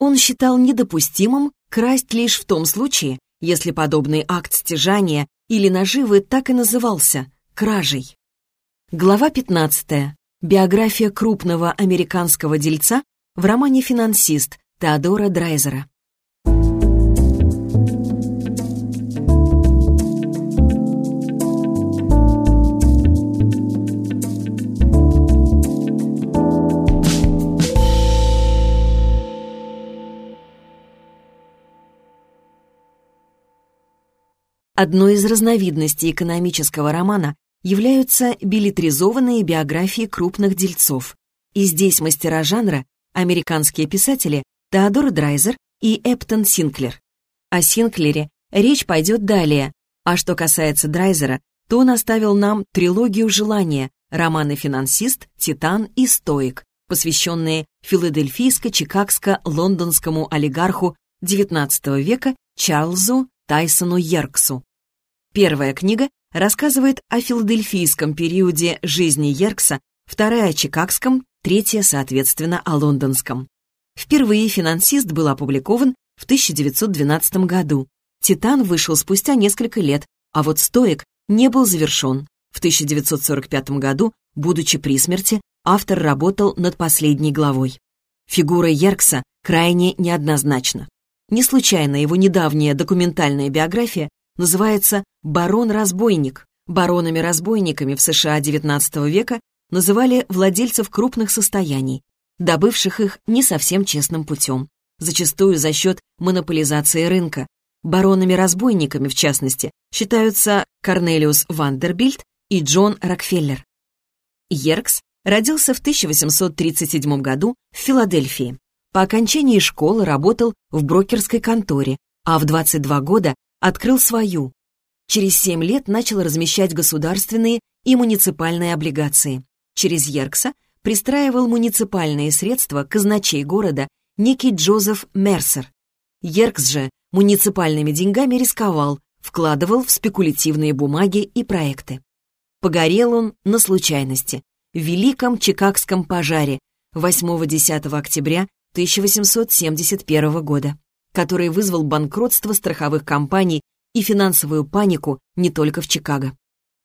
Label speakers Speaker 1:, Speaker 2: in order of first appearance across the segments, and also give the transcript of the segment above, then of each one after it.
Speaker 1: Он считал недопустимым красть лишь в том случае, если подобный акт стяжания или наживы так и назывался – кражей. Глава 15. Биография крупного американского дельца в романе «Финансист» Теодора Драйзера. Одной из разновидностей экономического романа являются билетризованные биографии крупных дельцов. И здесь мастера жанра — американские писатели Теодор Драйзер и Эптон Синклер. О Синклере речь пойдет далее, а что касается Драйзера, то он оставил нам трилогию «Желания», романы «Финансист», «Титан» и «Стоик», посвященные филадельфийско-чикагско-лондонскому олигарху XIX века Чарльзу Тайсону Йерксу. Первая книга рассказывает о филадельфийском периоде жизни Йеркса, вторая о чикагском, третья, соответственно, о лондонском. Впервые «Финансист» был опубликован в 1912 году. «Титан» вышел спустя несколько лет, а вот «Стоик» не был завершен. В 1945 году, будучи при смерти, автор работал над последней главой. Фигура Йеркса крайне неоднозначна. Не случайно его недавняя документальная биография называется «барон-разбойник». Баронами-разбойниками в США XIX века называли владельцев крупных состояний, добывших их не совсем честным путем, зачастую за счет монополизации рынка. Баронами-разбойниками, в частности, считаются Корнелиус Вандербильд и Джон Рокфеллер. Йеркс родился в 1837 году в Филадельфии. По окончании школы работал в брокерской конторе, а в 22 года открыл свою. Через 7 лет начал размещать государственные и муниципальные облигации. Через Еркса пристраивал муниципальные средства казначей города некий Джозеф Мерсер. Еркс же муниципальными деньгами рисковал, вкладывал в спекулятивные бумаги и проекты. Погорел он на случайности, в Великом Чикагском пожаре 8-10 октября 1871 года который вызвал банкротство страховых компаний и финансовую панику не только в Чикаго.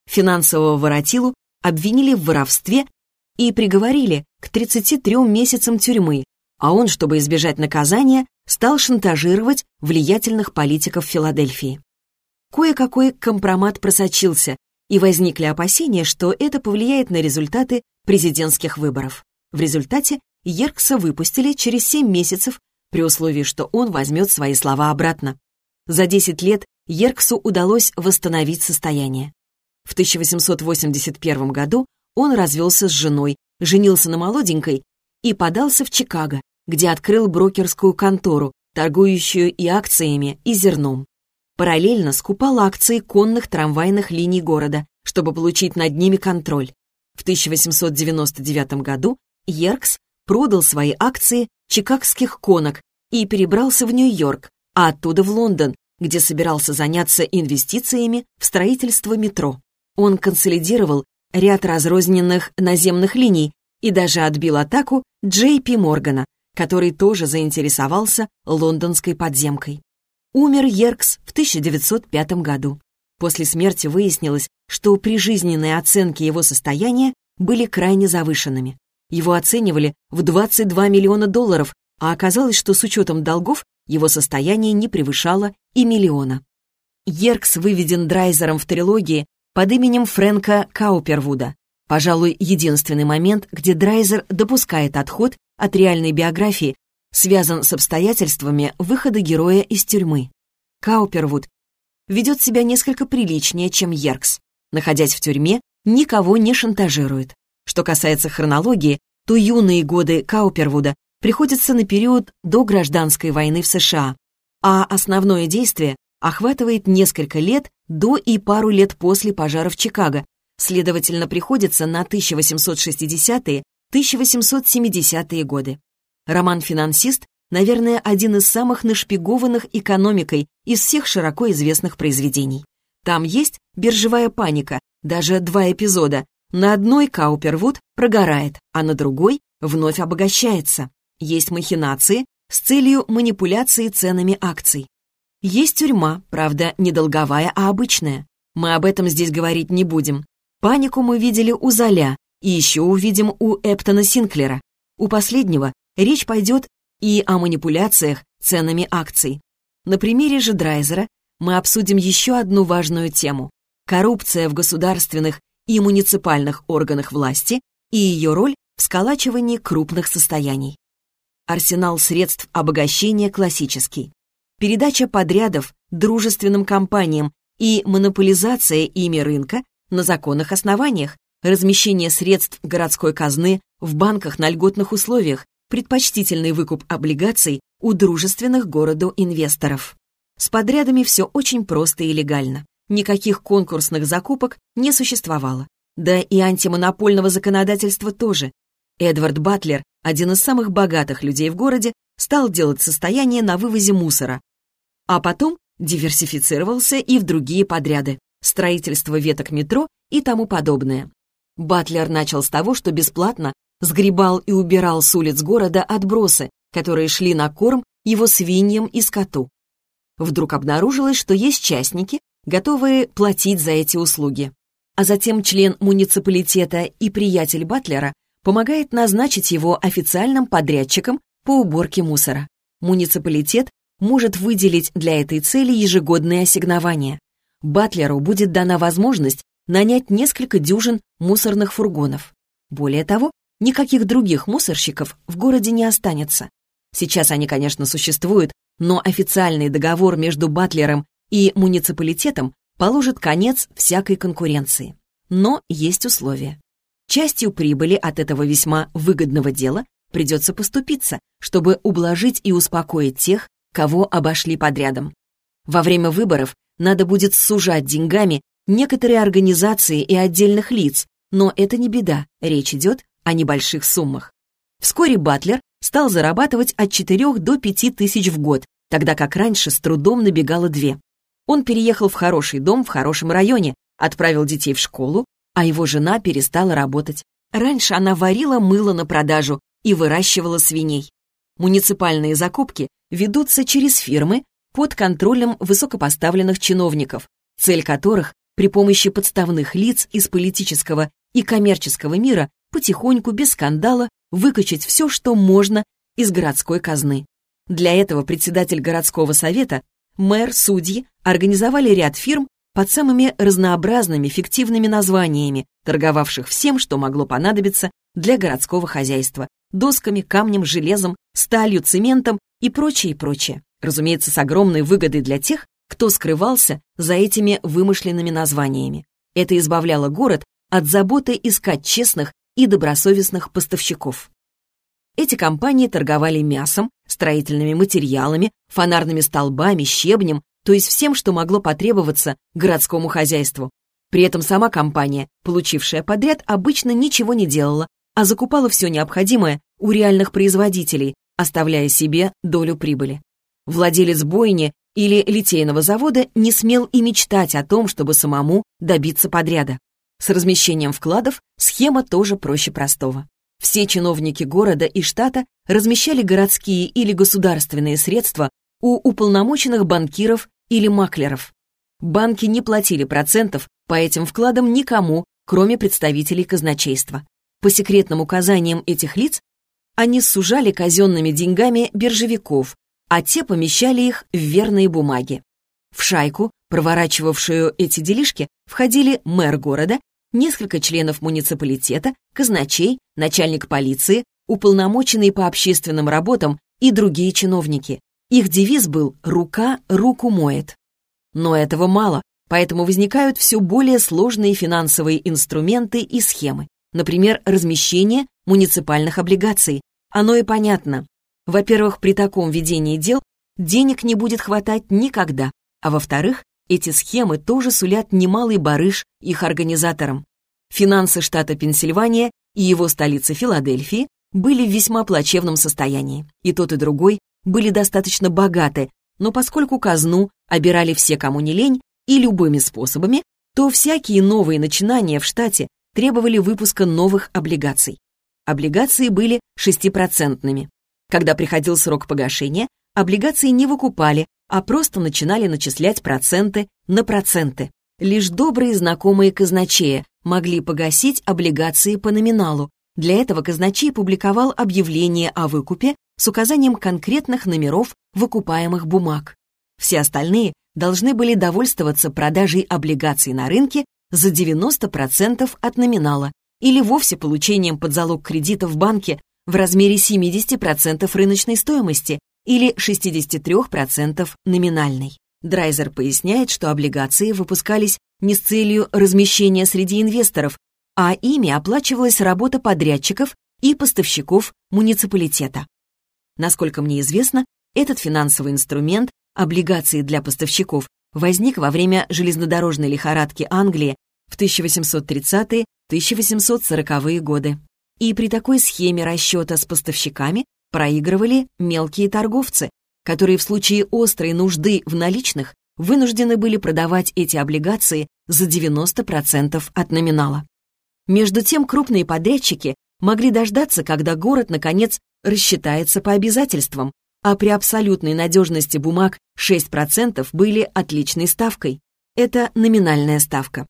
Speaker 1: Финансового воротилу обвинили в воровстве и приговорили к 33 месяцам тюрьмы, а он, чтобы избежать наказания, стал шантажировать влиятельных политиков Филадельфии. Кое-какой компромат просочился, и возникли опасения, что это повлияет на результаты президентских выборов. В результате Еркса выпустили через 7 месяцев при условии, что он возьмет свои слова обратно. За 10 лет Ерксу удалось восстановить состояние. В 1881 году он развелся с женой, женился на молоденькой и подался в Чикаго, где открыл брокерскую контору, торгующую и акциями, и зерном. Параллельно скупал акции конных трамвайных линий города, чтобы получить над ними контроль. В 1899 году Еркс продал свои акции чикагских конок и перебрался в Нью-Йорк, а оттуда в Лондон, где собирался заняться инвестициями в строительство метро. Он консолидировал ряд разрозненных наземных линий и даже отбил атаку Джей Пи Моргана, который тоже заинтересовался лондонской подземкой. Умер Йеркс в 1905 году. После смерти выяснилось, что прижизненные оценки его состояния были крайне завышенными. Его оценивали в 22 миллиона долларов, а оказалось, что с учетом долгов его состояние не превышало и миллиона. Еркс выведен Драйзером в трилогии под именем Фрэнка Каупервуда. Пожалуй, единственный момент, где Драйзер допускает отход от реальной биографии, связан с обстоятельствами выхода героя из тюрьмы. Каупервуд ведет себя несколько приличнее, чем Еркс. Находясь в тюрьме, никого не шантажирует. Что касается хронологии, то юные годы Каупервуда приходятся на период до гражданской войны в США, а основное действие охватывает несколько лет до и пару лет после пожара в Чикаго, следовательно, приходится на 1860-1870-е годы. Роман «Финансист» наверное, один из самых нашпигованных экономикой из всех широко известных произведений. Там есть биржевая паника, даже два эпизода, на одной Каупервуд прогорает, а на другой вновь обогащается. Есть махинации, с целью манипуляции ценами акций. Есть тюрьма, правда, не долговая, а обычная. Мы об этом здесь говорить не будем. Панику мы видели у Золя и еще увидим у Эптона Синклера. У последнего речь пойдет и о манипуляциях ценами акций. На примере же Драйзера мы обсудим еще одну важную тему – коррупция в государственных и муниципальных органах власти и ее роль в сколачивании крупных состояний. Арсенал средств обогащения классический. Передача подрядов дружественным компаниям и монополизация ими рынка на законных основаниях, размещение средств городской казны в банках на льготных условиях, предпочтительный выкуп облигаций у дружественных городу инвесторов. С подрядами все очень просто и легально. Никаких конкурсных закупок не существовало. Да и антимонопольного законодательства тоже. Эдвард Батлер, один из самых богатых людей в городе, стал делать состояние на вывозе мусора. А потом диверсифицировался и в другие подряды, строительство веток метро и тому подобное. Батлер начал с того, что бесплатно сгребал и убирал с улиц города отбросы, которые шли на корм его свиньям и скоту. Вдруг обнаружилось, что есть частники, готовые платить за эти услуги. А затем член муниципалитета и приятель Батлера помогает назначить его официальным подрядчиком по уборке мусора. Муниципалитет может выделить для этой цели ежегодные ассигнования. Батлеру будет дана возможность нанять несколько дюжин мусорных фургонов. Более того, никаких других мусорщиков в городе не останется. Сейчас они, конечно, существуют, но официальный договор между Батлером и муниципалитетом положит конец всякой конкуренции. Но есть условия. Частью прибыли от этого весьма выгодного дела придется поступиться, чтобы ублажить и успокоить тех, кого обошли подрядом. Во время выборов надо будет сужать деньгами некоторые организации и отдельных лиц, но это не беда, речь идет о небольших суммах. Вскоре Батлер стал зарабатывать от 4 до 5 тысяч в год, тогда как раньше с трудом набегало две. Он переехал в хороший дом в хорошем районе, отправил детей в школу, а его жена перестала работать. Раньше она варила мыло на продажу и выращивала свиней. Муниципальные закупки ведутся через фирмы под контролем высокопоставленных чиновников, цель которых при помощи подставных лиц из политического и коммерческого мира потихоньку, без скандала, выкачать все, что можно из городской казны. Для этого председатель городского совета, мэр, судьи организовали ряд фирм, под самыми разнообразными фиктивными названиями, торговавших всем, что могло понадобиться для городского хозяйства – досками, камнем, железом, сталью, цементом и прочее, прочее. Разумеется, с огромной выгодой для тех, кто скрывался за этими вымышленными названиями. Это избавляло город от заботы искать честных и добросовестных поставщиков. Эти компании торговали мясом, строительными материалами, фонарными столбами, щебнем, то есть всем, что могло потребоваться городскому хозяйству. При этом сама компания, получившая подряд, обычно ничего не делала, а закупала все необходимое у реальных производителей, оставляя себе долю прибыли. Владелец бойни или литейного завода не смел и мечтать о том, чтобы самому добиться подряда. С размещением вкладов схема тоже проще простого. Все чиновники города и штата размещали городские или государственные средства у уполномоченных банкиров или маклеров. Банки не платили процентов по этим вкладам никому, кроме представителей казначейства. По секретным указаниям этих лиц они сужали казенными деньгами биржевиков, а те помещали их в верные бумаги. В шайку, проворачивавшую эти делишки, входили мэр города, несколько членов муниципалитета, казначей, начальник полиции, уполномоченный по общественным работам и другие чиновники. Их девиз был «рука руку моет». Но этого мало, поэтому возникают все более сложные финансовые инструменты и схемы. Например, размещение муниципальных облигаций. Оно и понятно. Во-первых, при таком ведении дел денег не будет хватать никогда. А во-вторых, эти схемы тоже сулят немалый барыш их организаторам. Финансы штата Пенсильвания и его столицы Филадельфии были в весьма плачевном состоянии. И тот, и другой были достаточно богаты, но поскольку казну обирали все, кому не лень, и любыми способами, то всякие новые начинания в штате требовали выпуска новых облигаций. Облигации были шестипроцентными. Когда приходил срок погашения, облигации не выкупали, а просто начинали начислять проценты на проценты. Лишь добрые знакомые казначея могли погасить облигации по номиналу. Для этого казначей публиковал объявление о выкупе с указанием конкретных номеров выкупаемых бумаг. Все остальные должны были довольствоваться продажей облигаций на рынке за 90% от номинала или вовсе получением под залог кредита в банке в размере 70% рыночной стоимости или 63% номинальной. Драйзер поясняет, что облигации выпускались не с целью размещения среди инвесторов, а ими оплачивалась работа подрядчиков и поставщиков муниципалитета. Насколько мне известно, этот финансовый инструмент, облигации для поставщиков, возник во время железнодорожной лихорадки Англии в 1830-1840-е годы. И при такой схеме расчета с поставщиками проигрывали мелкие торговцы, которые в случае острой нужды в наличных вынуждены были продавать эти облигации за 90% от номинала. Между тем крупные подрядчики могли дождаться, когда город, наконец, рассчитается по обязательствам, а при абсолютной надежности бумаг 6% были отличной ставкой. Это номинальная ставка.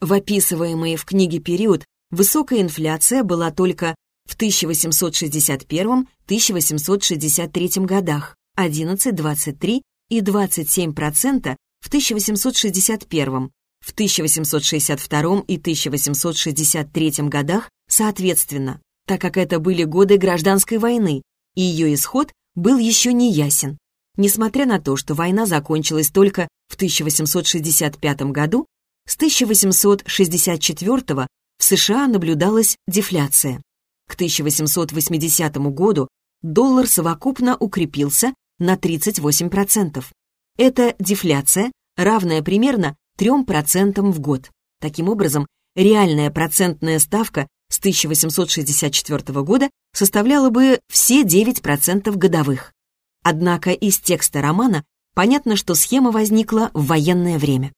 Speaker 1: В описываемый в книге период высокая инфляция была только в 1861-1863 годах 11, 23 и 27% в 1861, в 1862 и 1863 годах соответственно, так как это были годы гражданской войны, и ее исход был еще не ясен. Несмотря на то, что война закончилась только в 1865 году, с 1864 в США наблюдалась дефляция. К 1880 году доллар совокупно укрепился на 38%. Это дефляция, равная примерно 3% в год. Таким образом, реальная процентная ставка с 1864 года составляла бы все 9% годовых. Однако из текста романа понятно, что схема возникла в военное время.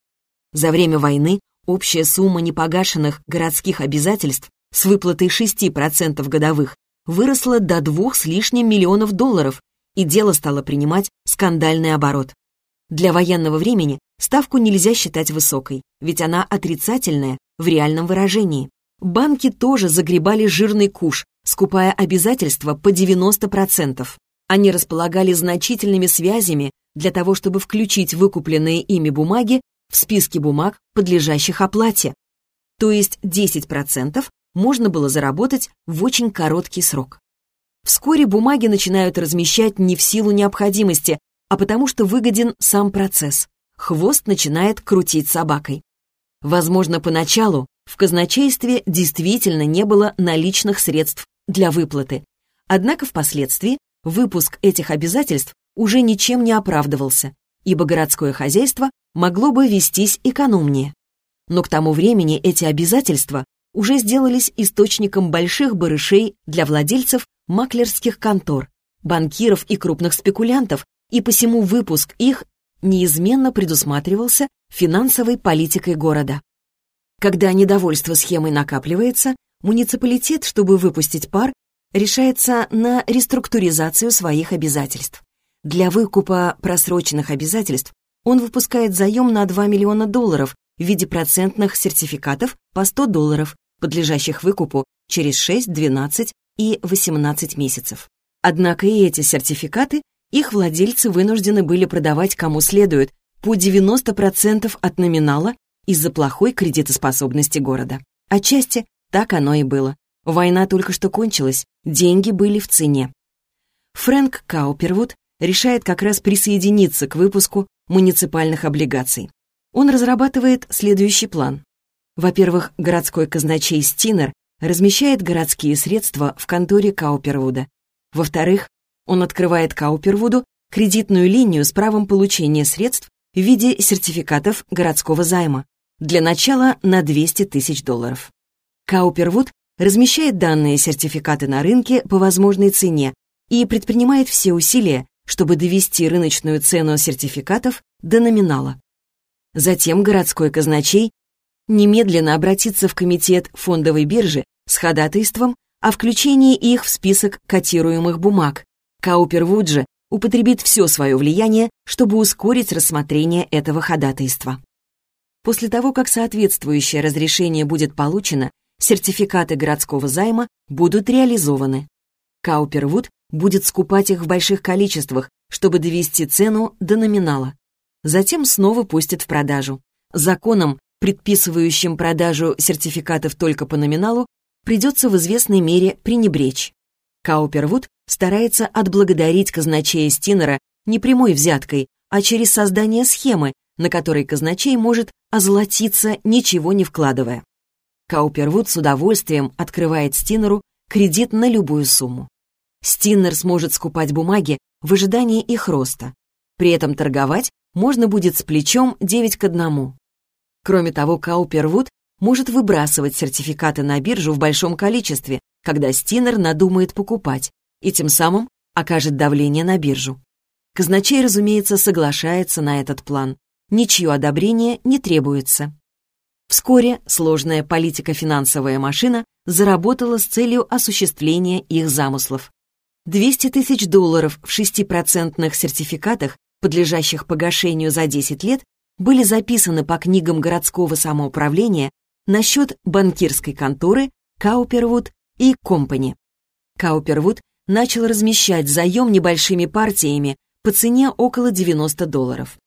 Speaker 1: За время войны общая сумма непогашенных городских обязательств с выплатой 6% годовых выросла до двух с лишним миллионов долларов, и дело стало принимать скандальный оборот. Для военного времени ставку нельзя считать высокой, ведь она отрицательная в реальном выражении. Банки тоже загребали жирный куш, скупая обязательства по 90%. Они располагали значительными связями для того, чтобы включить выкупленные ими бумаги в списки бумаг, подлежащих оплате. То есть 10% можно было заработать в очень короткий срок. Вскоре бумаги начинают размещать не в силу необходимости, а потому что выгоден сам процесс. Хвост начинает крутить собакой. Возможно, поначалу в казначействе действительно не было наличных средств для выплаты. Однако впоследствии выпуск этих обязательств уже ничем не оправдывался, ибо городское хозяйство могло бы вестись экономнее. Но к тому времени эти обязательства уже сделались источником больших барышей для владельцев маклерских контор, банкиров и крупных спекулянтов, и посему выпуск их неизменно предусматривался финансовой политикой города. Когда недовольство схемой накапливается, муниципалитет, чтобы выпустить пар, решается на реструктуризацию своих обязательств. Для выкупа просроченных обязательств он выпускает заем на 2 миллиона долларов в виде процентных сертификатов по 100 долларов, подлежащих выкупу через 6, 12 и 18 месяцев. Однако и эти сертификаты их владельцы вынуждены были продавать кому следует по 90% от номинала из-за плохой кредитоспособности города. Отчасти так оно и было. Война только что кончилась, деньги были в цене. Фрэнк Каупервуд решает как раз присоединиться к выпуску муниципальных облигаций. Он разрабатывает следующий план. Во-первых, городской казначей Стинер размещает городские средства в конторе Каупервуда. Во-вторых, он открывает Каупервуду кредитную линию с правом получения средств в виде сертификатов городского займа. Для начала на 200 тысяч долларов. Каупервуд размещает данные сертификаты на рынке по возможной цене и предпринимает все усилия, чтобы довести рыночную цену сертификатов до номинала. Затем городской казначей немедленно обратится в комитет фондовой биржи с ходатайством о включении их в список котируемых бумаг. Каупервуд же употребит все свое влияние, чтобы ускорить рассмотрение этого ходатайства. После того, как соответствующее разрешение будет получено, сертификаты городского займа будут реализованы. Каупервуд будет скупать их в больших количествах, чтобы довести цену до номинала. Затем снова пустит в продажу. Законом, предписывающим продажу сертификатов только по номиналу, придется в известной мере пренебречь. Каупервуд старается отблагодарить казначея Стинера не прямой взяткой, а через создание схемы, на которой казначей может озолотиться, ничего не вкладывая. Каупервуд с удовольствием открывает Стинеру кредит на любую сумму. Стиннер сможет скупать бумаги в ожидании их роста. При этом торговать можно будет с плечом 9 к 1. Кроме того, Каупервуд может выбрасывать сертификаты на биржу в большом количестве, когда Стинер надумает покупать, и тем самым окажет давление на биржу. Казначей, разумеется, соглашается на этот план. Ничье одобрение не требуется. Вскоре сложная политико-финансовая машина заработала с целью осуществления их замыслов. 200 тысяч долларов в 6% сертификатах, подлежащих погашению за 10 лет, были записаны по книгам городского самоуправления на счет банкирской конторы Каупервуд и Компани. Каупервуд начал размещать заем небольшими партиями по цене около 90 долларов.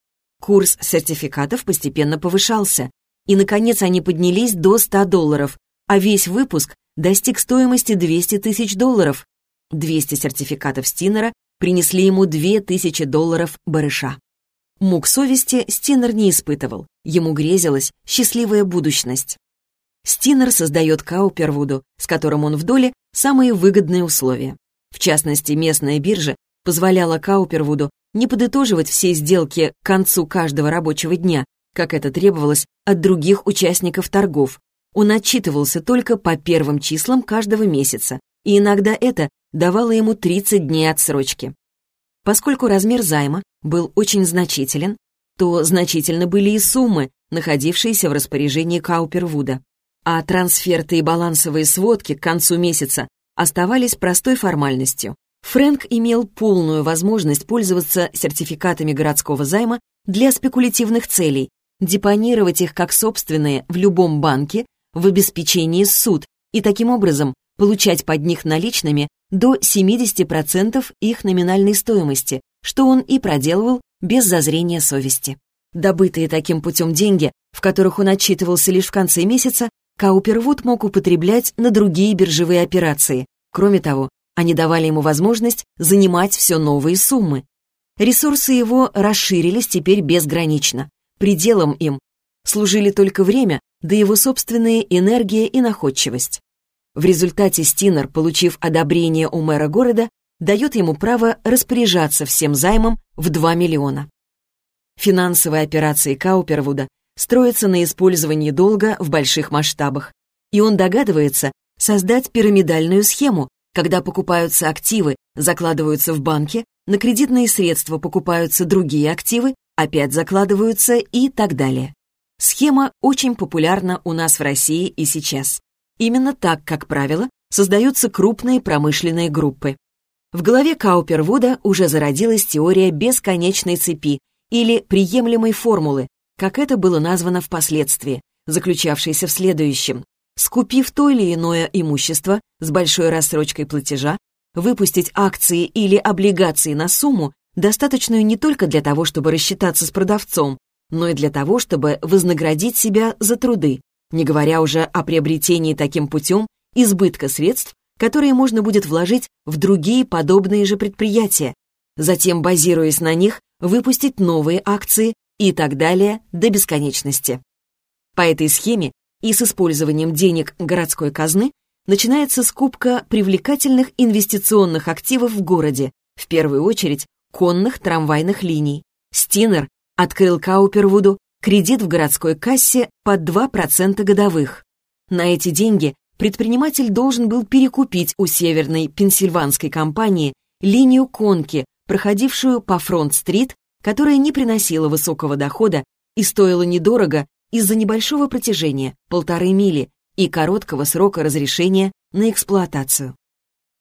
Speaker 1: Курс сертификатов постепенно повышался, и, наконец, они поднялись до 100 долларов, а весь выпуск достиг стоимости 200 тысяч долларов. 200 сертификатов Стинера принесли ему 2000 долларов барыша. Мук совести Стинер не испытывал, ему грезилась счастливая будущность. Стинер создает Каупервуду, с которым он в доле, самые выгодные условия. В частности, местная биржа позволяла Каупервуду не подытоживать все сделки к концу каждого рабочего дня, как это требовалось от других участников торгов. Он отчитывался только по первым числам каждого месяца, и иногда это давало ему 30 дней отсрочки. Поскольку размер займа был очень значителен, то значительно были и суммы, находившиеся в распоряжении Каупервуда. А трансферты и балансовые сводки к концу месяца оставались простой формальностью. Фрэнк имел полную возможность пользоваться сертификатами городского займа для спекулятивных целей, депонировать их как собственные в любом банке в обеспечении суд и таким образом получать под них наличными до 70% их номинальной стоимости, что он и проделывал без зазрения совести. Добытые таким путем деньги, в которых он отчитывался лишь в конце месяца, Каупервуд мог употреблять на другие биржевые операции. Кроме того, они давали ему возможность занимать все новые суммы. Ресурсы его расширились теперь безгранично. Пределом им служили только время, да его собственная энергия и находчивость. В результате Стинер, получив одобрение у мэра города, дает ему право распоряжаться всем займом в 2 миллиона. Финансовые операции Каупервуда строятся на использовании долга в больших масштабах, и он догадывается создать пирамидальную схему, когда покупаются активы, закладываются в банке, на кредитные средства покупаются другие активы, опять закладываются и так далее. Схема очень популярна у нас в России и сейчас. Именно так, как правило, создаются крупные промышленные группы. В голове Каупервуда уже зародилась теория бесконечной цепи или приемлемой формулы, как это было названо впоследствии, заключавшейся в следующем. Скупив то или иное имущество с большой рассрочкой платежа, выпустить акции или облигации на сумму, достаточную не только для того, чтобы рассчитаться с продавцом, но и для того, чтобы вознаградить себя за труды, не говоря уже о приобретении таким путем избытка средств, которые можно будет вложить в другие подобные же предприятия, затем, базируясь на них, выпустить новые акции и так далее до бесконечности. По этой схеме и с использованием денег городской казны начинается скупка привлекательных инвестиционных активов в городе, в первую очередь конных трамвайных линий. Стинер открыл Каупервуду кредит в городской кассе под 2% годовых. На эти деньги предприниматель должен был перекупить у Северной Пенсильванской компании линию конки, проходившую по Фронт-стрит, которая не приносила высокого дохода и стоила недорого из-за небольшого протяжения, полторы мили, и короткого срока разрешения на эксплуатацию.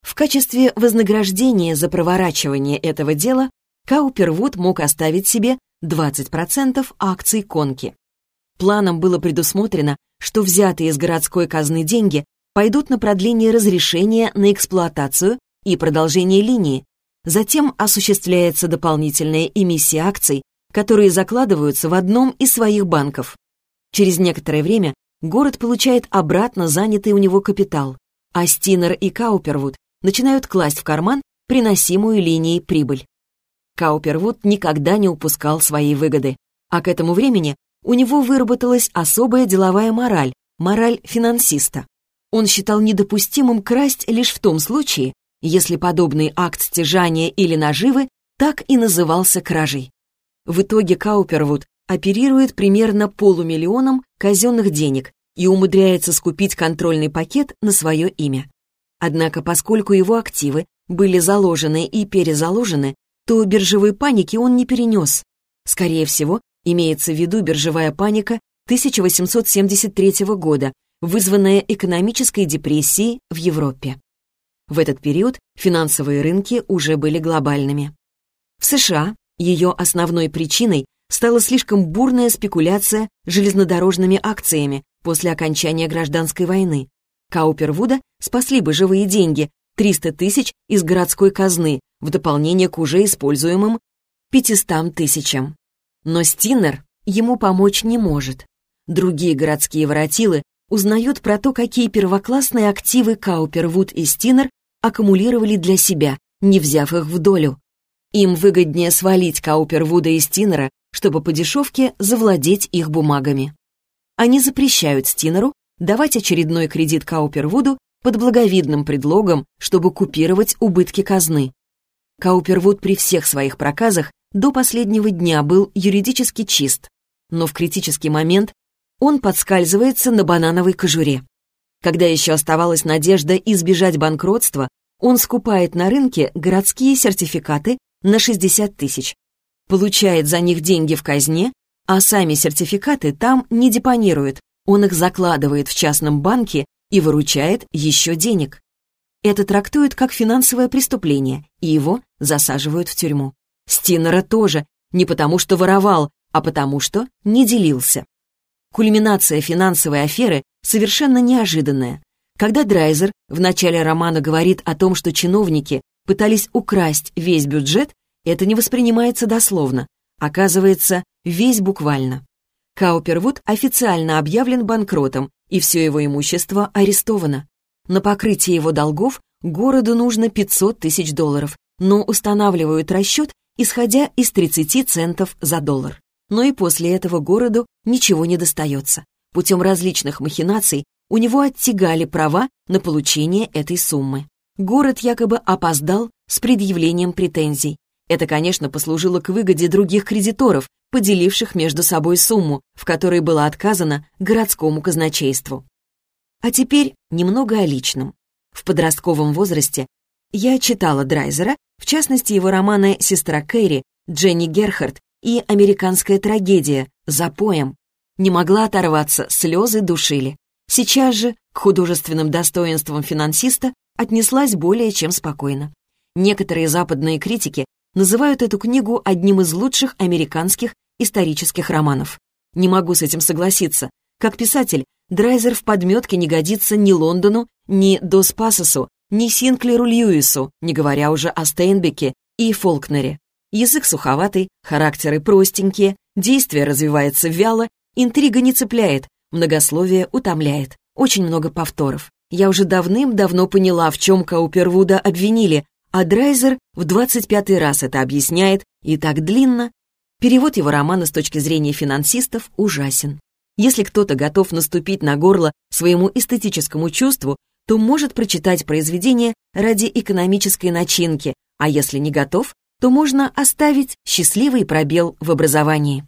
Speaker 1: В качестве вознаграждения за проворачивание этого дела Каупервуд мог оставить себе 20% акций конки. Планом было предусмотрено, что взятые из городской казны деньги пойдут на продление разрешения на эксплуатацию и продолжение линии. Затем осуществляется дополнительная эмиссия акций, которые закладываются в одном из своих банков. Через некоторое время город получает обратно занятый у него капитал, а Стинер и Каупервуд начинают класть в карман приносимую линией прибыль. Каупервуд никогда не упускал своей выгоды, а к этому времени у него выработалась особая деловая мораль, мораль финансиста. Он считал недопустимым красть лишь в том случае, если подобный акт стяжания или наживы так и назывался кражей. В итоге Каупервуд оперирует примерно полумиллионом казенных денег и умудряется скупить контрольный пакет на свое имя. Однако, поскольку его активы были заложены и перезаложены, то биржевой паники он не перенес. Скорее всего, имеется в виду биржевая паника 1873 года, вызванная экономической депрессией в Европе. В этот период финансовые рынки уже были глобальными. В США ее основной причиной стала слишком бурная спекуляция железнодорожными акциями после окончания гражданской войны, Каупервуда спасли бы живые деньги, 300 тысяч из городской казны, в дополнение к уже используемым 500 тысячам. Но Стиннер ему помочь не может. Другие городские воротилы узнают про то, какие первоклассные активы Каупервуд и Стиннер аккумулировали для себя, не взяв их в долю. Им выгоднее свалить Каупервуда и Стиннера, чтобы по дешевке завладеть их бумагами. Они запрещают Стиннеру давать очередной кредит Каупервуду под благовидным предлогом, чтобы купировать убытки казны. Каупервуд при всех своих проказах до последнего дня был юридически чист, но в критический момент он подскальзывается на банановой кожуре. Когда еще оставалась надежда избежать банкротства, он скупает на рынке городские сертификаты на 60 тысяч, получает за них деньги в казне, а сами сертификаты там не депонирует, он их закладывает в частном банке и выручает еще денег. Это трактуют как финансовое преступление, и его засаживают в тюрьму. Стиннера тоже, не потому что воровал, а потому что не делился. Кульминация финансовой аферы совершенно неожиданная. Когда Драйзер в начале романа говорит о том, что чиновники пытались украсть весь бюджет, это не воспринимается дословно. Оказывается, весь буквально. Каупервуд официально объявлен банкротом, и все его имущество арестовано. На покрытие его долгов городу нужно 500 тысяч долларов, но устанавливают расчет, исходя из 30 центов за доллар. Но и после этого городу ничего не достается. Путем различных махинаций у него оттягали права на получение этой суммы. Город якобы опоздал с предъявлением претензий. Это, конечно, послужило к выгоде других кредиторов, поделивших между собой сумму, в которой было отказано городскому казначейству. А теперь немного о личном. В подростковом возрасте я читала Драйзера, в частности его романы «Сестра Кэрри», «Дженни Герхард» и «Американская трагедия» «За поем». Не могла оторваться, слезы душили. Сейчас же к художественным достоинствам финансиста отнеслась более чем спокойно. Некоторые западные критики называют эту книгу одним из лучших американских исторических романов. Не могу с этим согласиться. Как писатель, Драйзер в подметке не годится ни Лондону, ни Дос Пасосу, ни Синклеру Льюису, не говоря уже о Стейнбеке и Фолкнере. Язык суховатый, характеры простенькие, действие развивается вяло, интрига не цепляет, многословие утомляет, очень много повторов. Я уже давным-давно поняла, в чем Каупервуда обвинили, а Драйзер в 25 раз это объясняет, и так длинно, Перевод его романа с точки зрения финансистов ужасен. Если кто-то готов наступить на горло своему эстетическому чувству, то может прочитать произведение ради экономической начинки, а если не готов, то можно оставить счастливый пробел в образовании.